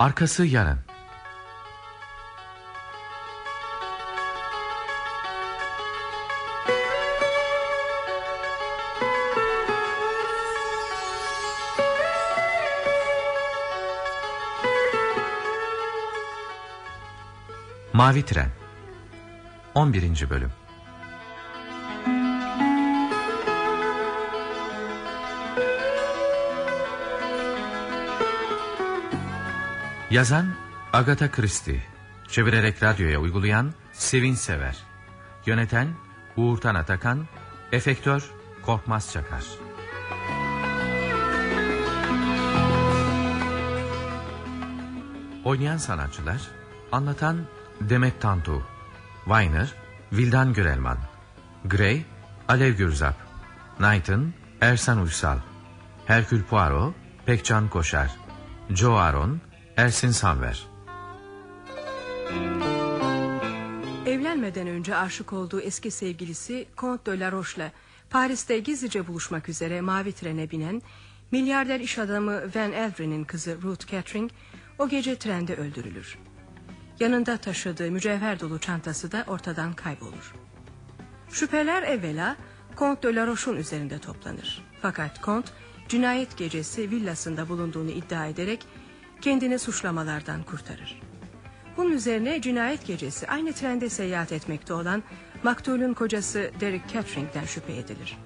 Arkası yarın. Mavi Tren 11. Bölüm Yazan Agatha Christie Çevirerek radyoya uygulayan Sevin Sever Yöneten Uğurtan Atakan Efektör Korkmaz Çakar. Oynayan sanatçılar Anlatan Demet Tantu Weiner Vildan Gürelman Gray Alev Gürzap Knighton Ersan Uysal Herkül Poirot Pekcan Koşar Joe Aron Ersin Sanver Evlenmeden önce aşık olduğu eski sevgilisi Comte de la Roche'la Paris'te gizlice buluşmak üzere mavi trene binen milyarder iş adamı Van Elvren'in kızı Ruth Catering o gece trende öldürülür. Yanında taşıdığı mücevher dolu çantası da ortadan kaybolur. Şüpheler evvela Comte de la Roche'un üzerinde toplanır. Fakat Comte cinayet gecesi villasında bulunduğunu iddia ederek kendini suçlamalardan kurtarır. Bunun üzerine cinayet gecesi aynı trende seyahat etmekte olan maktulün kocası Derek Catering'den şüphe edilir.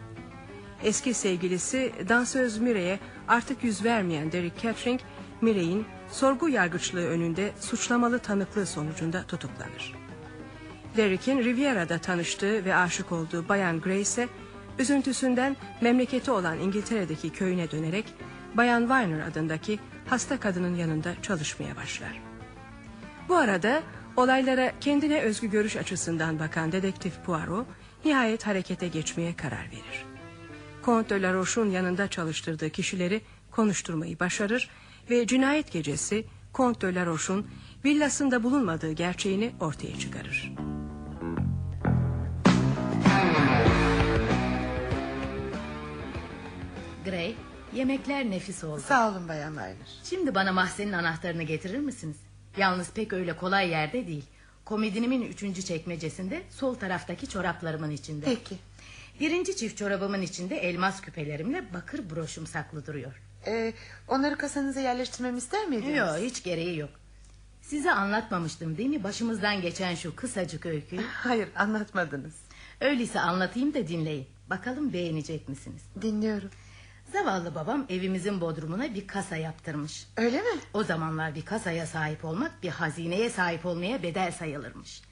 Eski sevgilisi dansöz Mire'ye artık yüz vermeyen Derek Catering, Mire'in sorgu yargıçlığı önünde suçlamalı tanıklığı sonucunda tutuklanır. Derek'in Riviera'da tanıştığı ve aşık olduğu Bayan Grace üzüntüsünden memleketi olan İngiltere'deki köyüne dönerek Bayan Weiner adındaki hasta kadının yanında çalışmaya başlar. Bu arada olaylara kendine özgü görüş açısından bakan dedektif Poirot nihayet harekete geçmeye karar verir. Comte de yanında çalıştırdığı kişileri konuşturmayı başarır ve cinayet gecesi Comte de villasında bulunmadığı gerçeğini ortaya çıkarır. Gray, yemekler nefis oldu. Sağ olun Bayan Weiner. Şimdi bana mahzenin anahtarını getirir misiniz? Yalnız pek öyle kolay yerde değil. Komedinimin üçüncü çekmecesinde sol taraftaki çoraplarımın içinde. Peki. Birinci çift çorabımın içinde elmas küpelerimle bakır broşum saklı duruyor. Ee, onları kasanıza yerleştirmemi ister miydiniz? Yok hiç gereği yok. Size anlatmamıştım değil mi başımızdan geçen şu kısacık öyküyü? Hayır anlatmadınız. Öyleyse anlatayım da dinleyin. Bakalım beğenecek misiniz? Dinliyorum. Zavallı babam evimizin bodrumuna bir kasa yaptırmış. Öyle mi? O zamanlar bir kasaya sahip olmak bir hazineye sahip olmaya bedel sayılırmış.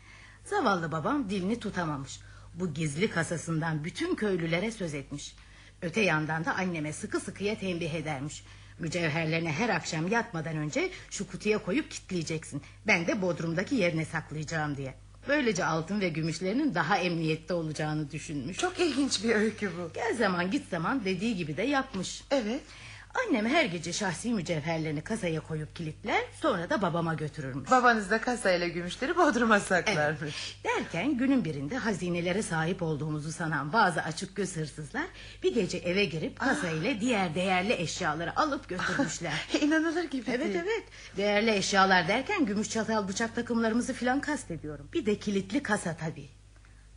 Zavallı babam dilini tutamamış. Bu gizli kasasından bütün köylülere söz etmiş. Öte yandan da anneme sıkı sıkıya tembih edermiş. Mücevherlerini her akşam yatmadan önce şu kutuya koyup kitleyeceksin. Ben de bodrumdaki yerine saklayacağım diye. Böylece altın ve gümüşlerinin daha emniyette olacağını düşünmüş. Çok ilginç bir öykü bu. Gel zaman git zaman dediği gibi de yapmış. Evet. Annem her gece şahsi mücevherlerini kasaya koyup kilitler sonra da babama götürürmüş. Babanız da kasayla gümüşleri bodruma saklarmış. Evet. Derken günün birinde hazinelere sahip olduğumuzu sanan bazı açık göz hırsızlar bir gece eve girip kasayla diğer değerli eşyaları alıp götürmüşler. İnanılır gibi Evet değil. evet değerli eşyalar derken gümüş çatal bıçak takımlarımızı filan kastediyorum. Bir de kilitli kasa tabii.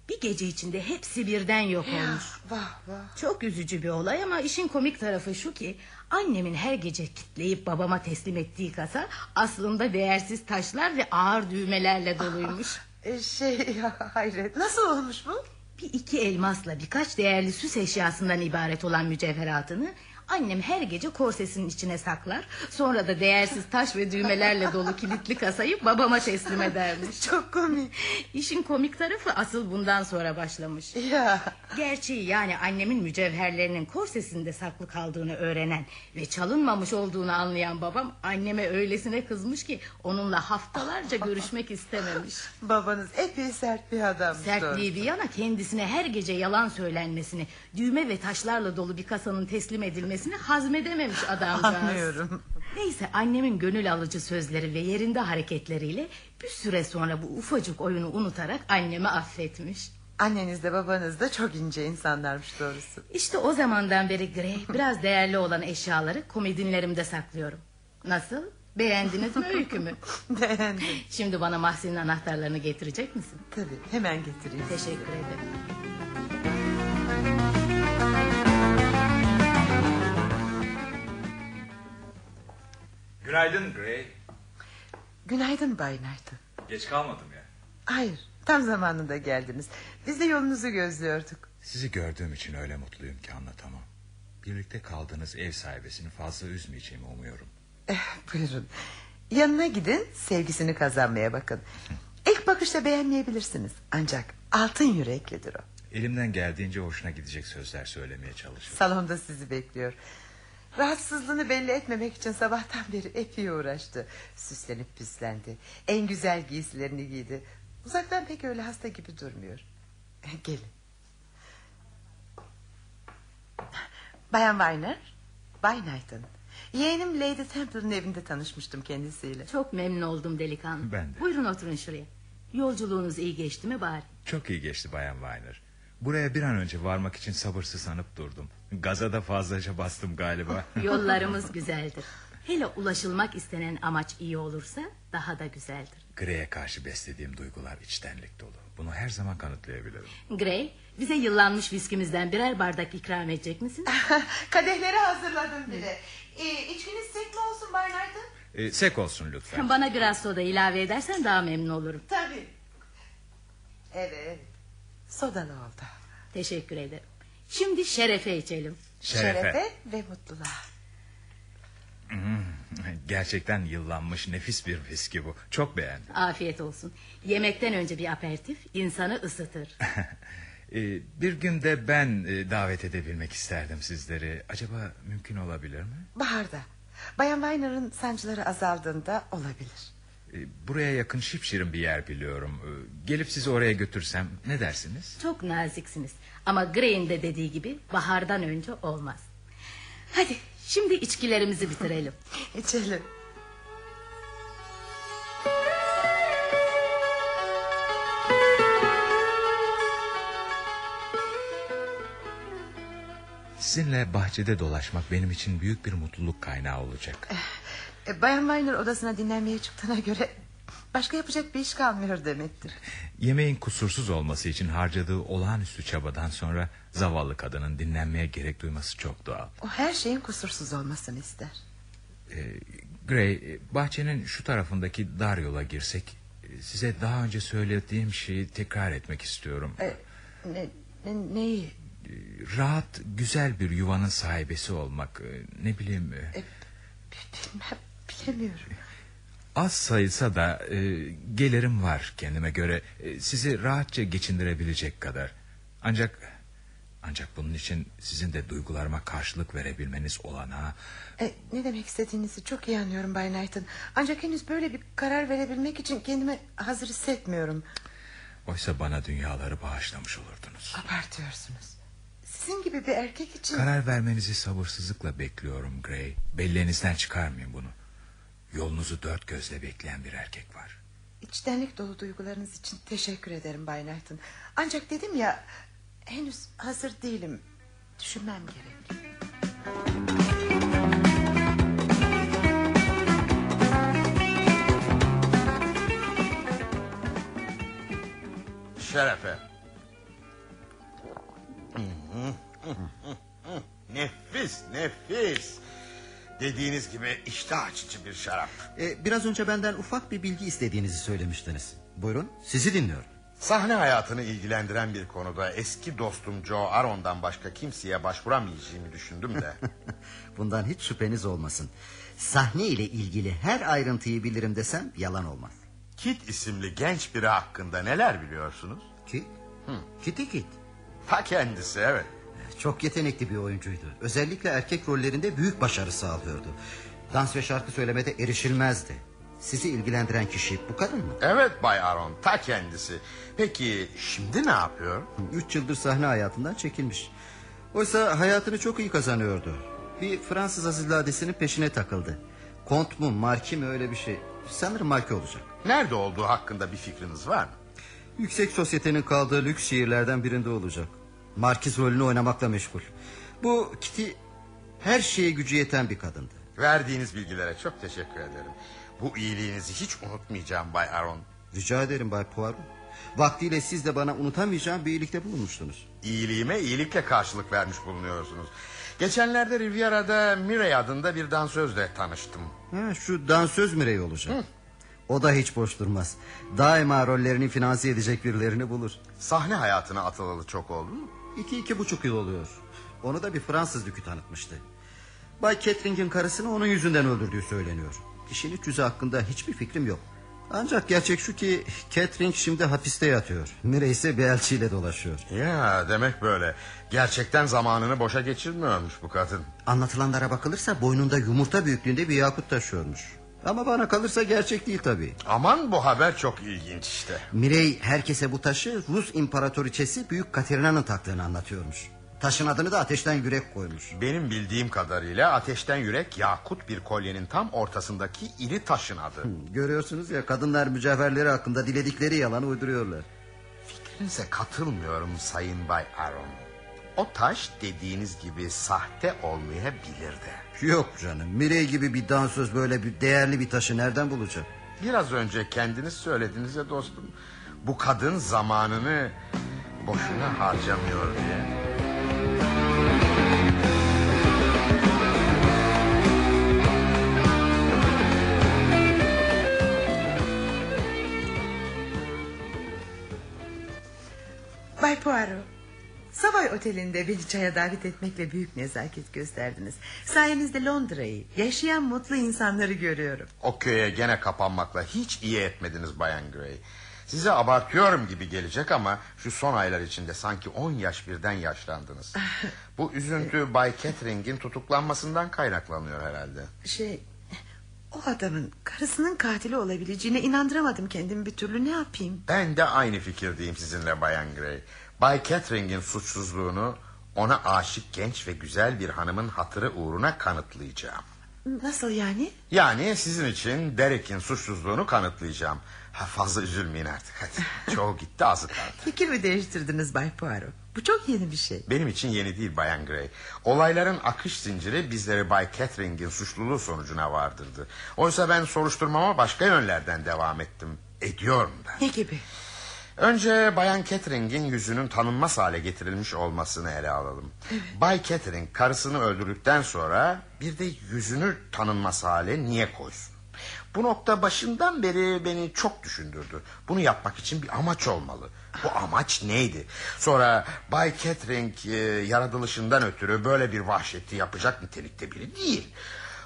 Bir gece içinde hepsi birden yok olmuş. Vah vah. Çok üzücü bir olay ama işin komik tarafı şu ki annemin her gece kitleyip babama teslim ettiği kasa aslında değersiz taşlar ve ağır düğmelerle doluymuş. Ee, şey ya hayret. Nasıl olmuş bu? Bir iki elmasla birkaç değerli süs eşyasından ibaret olan mücevheratını annem her gece korsesinin içine saklar. Sonra da değersiz taş ve düğmelerle dolu kilitli kasayı babama teslim edermiş. Çok komik. İşin komik tarafı asıl bundan sonra başlamış. Ya. Gerçeği yani annemin mücevherlerinin korsesinde saklı kaldığını öğrenen ve çalınmamış olduğunu anlayan babam anneme öylesine kızmış ki onunla haftalarca görüşmek istememiş. Babanız epey sert bir adam. Sertliği bir yana kendisine her gece yalan söylenmesini, düğme ve taşlarla dolu bir kasanın teslim edilmesini hazmedememiş adamcağız. Anlıyorum. Neyse annemin gönül alıcı sözleri ve yerinde hareketleriyle bir süre sonra bu ufacık oyunu unutarak annemi affetmiş. Anneniz de babanız da çok ince insanlarmış doğrusu. İşte o zamandan beri Grey biraz değerli olan eşyaları komedinlerimde saklıyorum. Nasıl? Beğendiniz mi öykümü? Beğendim. Şimdi bana Mahsin'in anahtarlarını getirecek misin? Tabii hemen getireyim. Teşekkür ederim. Günaydın Gray. Günaydın Bay Knighton. Geç kalmadım ya. Hayır tam zamanında geldiniz. Biz de yolunuzu gözlüyorduk. Sizi gördüğüm için öyle mutluyum ki anlatamam. Birlikte kaldığınız ev sahibesini fazla üzmeyeceğimi umuyorum. Eh, buyurun. Yanına gidin sevgisini kazanmaya bakın. İlk bakışta beğenmeyebilirsiniz. Ancak altın yüreklidir o. Elimden geldiğince hoşuna gidecek sözler söylemeye çalışırım. Salonda sizi bekliyor. Rahatsızlığını belli etmemek için sabahtan beri epey uğraştı. Süslenip püslendi. En güzel giysilerini giydi. Uzaktan pek öyle hasta gibi durmuyor. Gelin. Bayan Weiner, Bay Knighton. Yeğenim Lady Temple'ın evinde tanışmıştım kendisiyle. Çok memnun oldum delikanlı. Ben de. Buyurun oturun şuraya. Yolculuğunuz iyi geçti mi bari? Çok iyi geçti Bayan Weiner. Buraya bir an önce varmak için sabırsızlanıp durdum. Gaza da fazlaca bastım galiba. Yollarımız güzeldir. Hele ulaşılmak istenen amaç iyi olursa daha da güzeldir. Gray'e karşı beslediğim duygular içtenlik dolu. Bunu her zaman kanıtlayabilirim. Gray, bize yıllanmış viskimizden birer bardak ikram edecek misin? Kadehleri hazırladım bile. Ee, içkiniz tek mi olsun Bay Knighton? Ee, sek olsun lütfen. Bana biraz soda ilave edersen daha memnun olurum. Tabii. Evet. Sodalı oldu. Teşekkür ederim. Şimdi şerefe içelim. Şerefe. ve mutluluğa. Gerçekten yıllanmış nefis bir viski bu. Çok beğendim. Afiyet olsun. Yemekten önce bir aperatif insanı ısıtır. Ee, bir gün de ben e, davet edebilmek isterdim sizleri. Acaba mümkün olabilir mi? Baharda. Bayan Weiner'ın sancıları azaldığında olabilir. Ee, buraya yakın şipşirin bir yer biliyorum. Ee, gelip sizi oraya götürsem ne dersiniz? Çok naziksiniz. Ama Gray'in de dediği gibi bahardan önce olmaz. Hadi şimdi içkilerimizi bitirelim. İçelim. Sizinle bahçede dolaşmak benim için büyük bir mutluluk kaynağı olacak. E, Bayan Weiner odasına dinlenmeye çıktığına göre... ...başka yapacak bir iş kalmıyor demektir. Yemeğin kusursuz olması için harcadığı olağanüstü çabadan sonra... ...zavallı kadının dinlenmeye gerek duyması çok doğal. O her şeyin kusursuz olmasını ister. Ee, Gray, e, bahçenin şu tarafındaki dar yola girsek... e, ...size daha önce söylediğim şeyi tekrar etmek istiyorum. E, ne, ne, neyi? Ee, Rahat, güzel bir yuvanın sahibesi olmak... e, ...ne bileyim... e, Bilmem, bilemiyorum. Az sayılsa da e, gelirim var kendime göre. E, sizi rahatça geçindirebilecek kadar. Ancak ancak bunun için sizin de duygularıma karşılık verebilmeniz olanağı... E, ne demek istediğinizi çok iyi anlıyorum Bay Knighton. Ancak henüz böyle bir karar verebilmek için kendimi hazır hissetmiyorum. Oysa bana dünyaları bağışlamış olurdunuz. Abartıyorsunuz. Sizin gibi bir erkek için... Karar vermenizi sabırsızlıkla bekliyorum Gray. Belleğinizden çıkarmayın bunu. Yolunuzu dört gözle bekleyen bir erkek var. İçtenlik dolu duygularınız için teşekkür ederim Bay Knighton. Ancak dedim ya... ...henüz hazır değilim. Düşünmem gerek. Şerefe. nefis nefis. Dediğiniz gibi iştah açıcı bir şarap. Ee, biraz önce benden ufak bir bilgi istediğinizi söylemiştiniz. Buyurun sizi dinliyorum. Sahne hayatını ilgilendiren bir konuda eski dostum Joe Aron'dan başka kimseye başvuramayacağımı düşündüm de. Bundan hiç şüpheniz olmasın. Sahne ile ilgili her ayrıntıyı bilirim desem yalan olmaz. Kit isimli genç biri hakkında neler biliyorsunuz? Kit? Kitty Kit. Ta kendisi evet. Çok yetenekli bir oyuncuydu. Özellikle erkek rollerinde büyük başarı sağlıyordu. Dans ve şarkı söylemede erişilmezdi. Sizi ilgilendiren kişi bu kadın mı? Evet Bay Aron ta kendisi. Peki şimdi ne yapıyor? Üç yıldır sahne hayatından çekilmiş. Oysa hayatını çok iyi kazanıyordu. Bir Fransız aziladesinin peşine takıldı. Kont mu marki mi öyle bir şey. Sanırım marki olacak. Nerede olduğu hakkında bir fikriniz var mı? Yüksek sosyetenin kaldığı lüks şehirlerden birinde olacak. Markiz rolünü oynamakla meşgul. Bu Kitty her şeye gücü yeten bir kadındı. Verdiğiniz bilgilere çok teşekkür ederim. Bu iyiliğinizi hiç unutmayacağım Bay Aron. Rica ederim Bay Poirot. Vaktiyle siz de bana unutamayacağım bir iyilikte bulunmuştunuz. İyiliğime iyilikle karşılık vermiş bulunuyorsunuz. Geçenlerde Riviera'da Mirey adında bir dansözle tanıştım. Ha, şu dansöz Mirey olacak. O da hiç boş durmaz. Daima rollerini finanse edecek birilerini bulur. Sahne hayatına atılalı çok oldu mu? İki iki buçuk yıl oluyor. Onu da bir Fransız dükü tanıtmıştı. Bay Catering'in karısını onun yüzünden öldürdüğü söyleniyor. İşin iç yüzü hakkında hiçbir fikrim yok. Ancak gerçek şu ki Catering şimdi hapiste yatıyor. Mirey ise bir elçiyle dolaşıyor. Ya demek böyle. Gerçekten zamanını boşa geçirmiyormuş bu kadın. Anlatılanlara bakılırsa boynunda yumurta büyüklüğünde bir yakut taşıyormuş. Ama bana kalırsa gerçek değil tabii. Aman bu haber çok ilginç işte. Mirey herkese bu taşı Rus imparatoriçesi Büyük Katerina'nın taktığını anlatıyormuş. Taşın adını da ateşten yürek koymuş. Benim bildiğim kadarıyla ateşten yürek yakut bir kolyenin tam ortasındaki iri taşın adı. Görüyorsunuz ya kadınlar mücevherleri hakkında diledikleri yalanı uyduruyorlar. Fikrinize katılmıyorum Sayın Bay Aaron. O taş dediğiniz gibi sahte olmayabilir de. Yok canım Mirey gibi bir dansöz böyle bir değerli bir taşı nereden bulacak? Biraz önce kendiniz söylediniz ya dostum. Bu kadın zamanını boşuna harcamıyor diye. Bay Poirot. Savoy Oteli'nde beni çaya davet etmekle büyük nezaket gösterdiniz. Sayenizde Londra'yı, yaşayan mutlu insanları görüyorum. O köye gene kapanmakla hiç iyi etmediniz Bayan Gray. Size abartıyorum gibi gelecek ama şu son aylar içinde sanki 10 yaş birden yaşlandınız. Bu üzüntü Bay Catering'in tutuklanmasından kaynaklanıyor herhalde. Şey, o adamın karısının katili olabileceğine inandıramadım kendimi bir türlü ne yapayım? Ben de aynı fikirdeyim sizinle Bayan Gray. Bay Catering'in suçsuzluğunu ona aşık genç ve güzel bir hanımın hatırı uğruna kanıtlayacağım. Nasıl yani? Yani sizin için Derek'in suçsuzluğunu kanıtlayacağım. Ha, fazla üzülmeyin artık hadi. Çoğu gitti azı kaldı. Fikrimi değiştirdiniz Bay Poirot. Bu çok yeni bir şey. Benim için yeni değil Bayan Gray. Olayların akış zinciri bizleri Bay Catering'in suçluluğu sonucuna vardırdı. Oysa ben soruşturmama başka yönlerden devam ettim. Ediyorum da. Ne gibi? Önce Bayan Catering'in yüzünün tanınmaz hale getirilmiş olmasını ele alalım. Bay Catering karısını öldürdükten sonra bir de yüzünü tanınmaz hale niye koysun? Bu nokta başından beri beni çok düşündürdü. Bunu yapmak için bir amaç olmalı. Bu amaç neydi? Sonra Bay Catering e, yaratılışından ötürü böyle bir vahşeti yapacak nitelikte biri değil.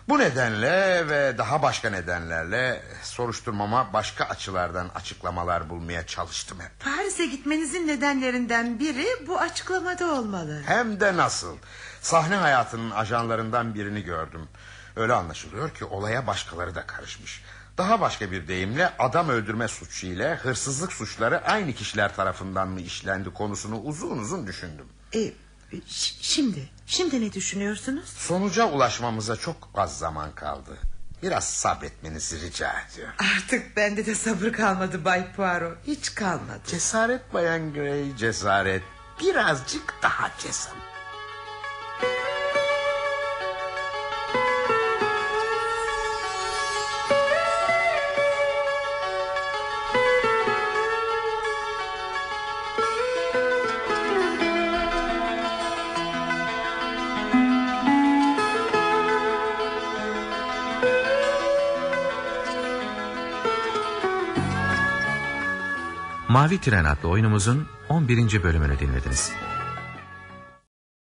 Bu nedenle ve daha başka nedenlerle soruşturmama başka açılardan açıklamalar bulmaya çalıştım hep. Paris'e gitmenizin nedenlerinden biri bu açıklamada olmalı. Hem de nasıl. Sahne hayatının ajanlarından birini gördüm. Öyle anlaşılıyor ki olaya başkaları da karışmış. Daha başka bir deyimle adam öldürme suçu ile hırsızlık suçları aynı kişiler tarafından mı işlendi konusunu uzun uzun düşündüm. E, şimdi, şimdi ne düşünüyorsunuz? Sonuca ulaşmamıza çok az zaman kaldı. Biraz sabretmenizi rica ediyorum. Artık bende de sabır kalmadı Bay Poirot. Hiç kalmadı. Cesaret Bayan Grey cesaret. Birazcık daha cesaret. Mavi Tren adlı oyunumuzun 11. bölümünü dinlediniz.